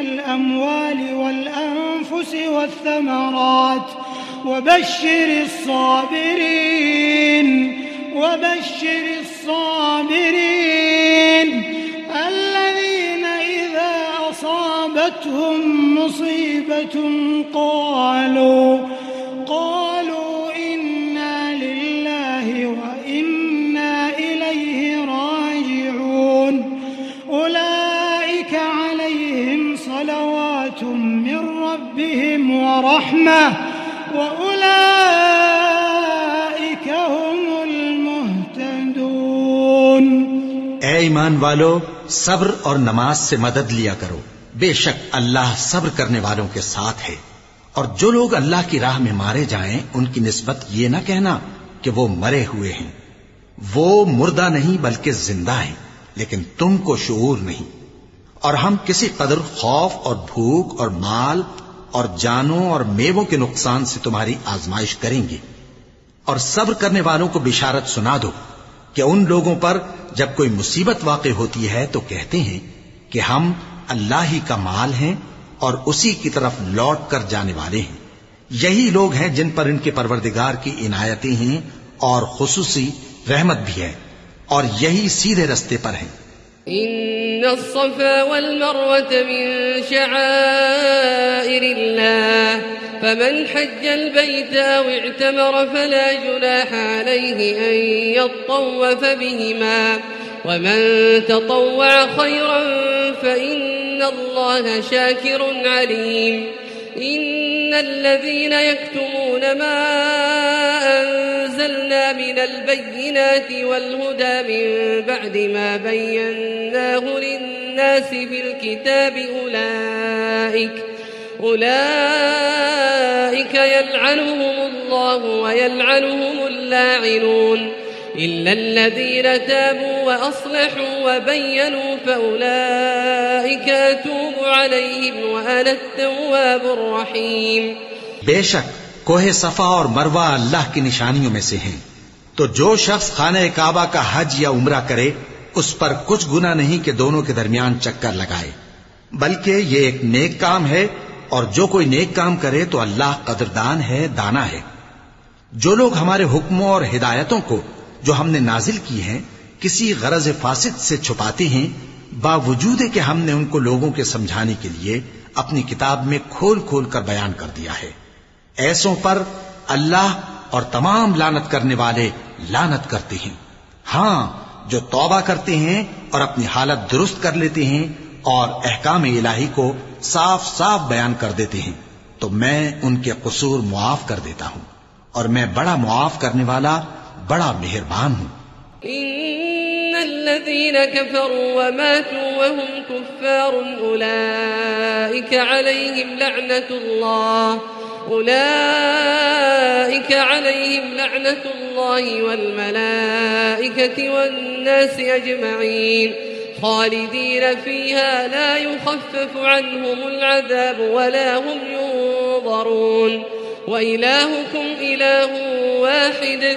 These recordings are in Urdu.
الأموال والأنفس والثمرات وبشر الصابرين وبشر الصابرين الذين إذا أصابتهم مصيبة قالوا اے ایمان والو، صبر اور نماز سے مدد لیا کرو۔ بے شک اللہ صبر کرنے والوں کے ساتھ ہے۔ اور جو لوگ اللہ کی راہ میں مارے جائیں، ان کی نسبت یہ نہ کہنا کہ وہ مرے ہوئے ہیں۔ وہ مردہ نہیں بلکہ زندہ ہیں، لیکن تم کو شعور نہیں۔ اور ہم کسی قدر خوف اور بھوک اور مال اور جانوں اور میووں کے نقصان سے تمہاری آزمائش کریں گے۔ اور صبر کرنے والوں کو بشارت سنا دو کہ ان لوگوں پر جب کوئی مصیبت واقع ہوتی ہے تو کہتے ہیں کہ ہم اللہ ہی کا مال ہیں اور اسی کی طرف لوٹ کر جانے والے ہیں۔ یہی لوگ ہیں جن پر ان کے پروردگار کی عنایتیں ہیں اور خصوصی رحمت بھی ہے اور یہی سیدھے رستے پر ہیں۔ إن الصفا والمروة من شعائر الله، فمن حج البيت أو اعتمر فلا جناح عليه أن يطوف بهما. ومن تطوع خيرا فإن الله شاكر عليم إن الذين يكتمون ما أنزلنا من البينات والهدى من بعد ما بيناه للناس في الكتاب أولئك أولئك يلعنهم الله ويلعنهم اللاعنون إلا الذين تابوا وأصلحوا وبينوا فأولئك أتوب عليهم وأنا التواب الرحيم بے شک، کوہ صفا اور مروہ اللہ کی نشانیوں میں سے ہیں۔ تو جو شخص خانہ کعبہ کا حج یا عمرہ کرے، اس پر کچھ گنا نہیں کہ دونوں کے درمیان چکر لگائے۔ بلکہ یہ ایک نیک کام ہے، اور جو کوئی نیک کام کرے تو اللہ قدردان ہے، دانا ہے۔ جو لوگ ہمارے حکموں اور ہدایتوں کو جو ہم نے نازل کی ہیں، کسی غرض فاسد سے چھپاتے ہیں، باوجود کہ ہم نے ان کو لوگوں کے سمجھانے کے لیے اپنی کتاب میں کھول کھول کر بیان کر دیا ہے۔ ایسوں پر اللہ اور تمام لانت کرنے والے لانت کرتے ہیں۔ ہاں جو توبہ کرتے ہیں اور اپنی حالت درست کر لیتے ہیں اور احکام الہی کو صاف صاف بیان کر دیتے ہیں، تو میں ان کے قصور معاف کر دیتا ہوں۔ اور میں بڑا معاف کرنے والا بڑا مہربان ہوں۔ إن الذين كفروا وماتوا وهم كفار أولئك عليهم لعنة الله، أولئك عليهم لعنة الله والملائكة والناس أجمعين، خالدين فيها لا يخفف عنهم العذاب ولا هم ينظرون. وإلهكم إله واحد.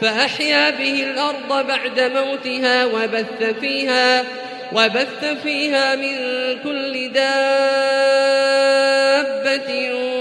فأحيا به الأرض بعد موتها وبث فيها وبث فيها من كل دابة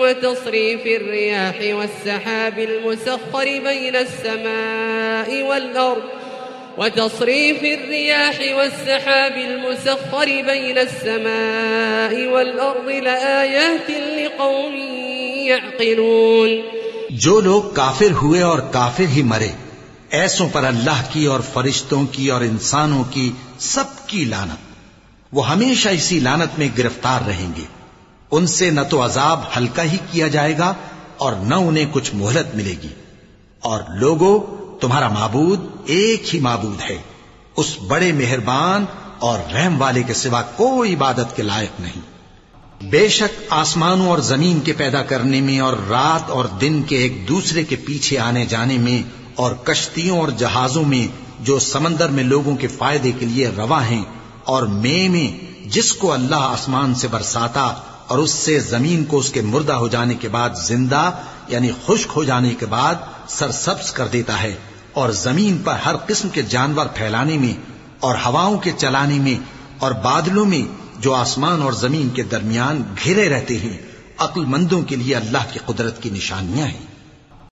وتصريف الرياح والسحاب المسخر بين السماء والأرض. وتصريف الرياح والسحاب المسخر بين السماء والأرض لآيات لقوم يعقلون. جو لوگ کافر ہوئے اور کافر ہی مرے، ایسوں پر اللہ کی اور فرشتوں کی اور انسانوں کی سب کی لانت وہ ہمیشہ اسی لانت میں گرفتار رہیں گے۔ ان سے نہ تو عذاب ہلکا ہی کیا جائے گا اور نہ انہیں کچھ مہلت ملے گی۔ اور لوگوں تمہارا معبود ایک ہی معبود ہے۔ اس بڑے مہربان اور رحم والے کے سوا کوئی عبادت کے لائق نہیں۔ بے شک آسمانوں اور زمین کے پیدا کرنے میں اور رات اور دن کے ایک دوسرے کے پیچھے آنے جانے میں اور کشتیوں اور جہازوں میں جو سمندر میں لوگوں کے فائدے کے لیے روا ہیں اور مے میں جس کو اللہ آسمان سے برساتا اور اس سے زمین کو اس کے مردہ ہو جانے کے بعد زندہ یعنی خشک ہو جانے کے بعد سرسبز کر دیتا ہے اور زمین پر ہر قسم کے جانور پھیلانے میں اور ہواؤں کے چلانے میں اور بادلوں میں جو آسمان اور زمین کے درمیان گھرے رہتے ہیں عقل مندوں کے لیے اللہ کی قدرت کی نشانیاں ہیں۔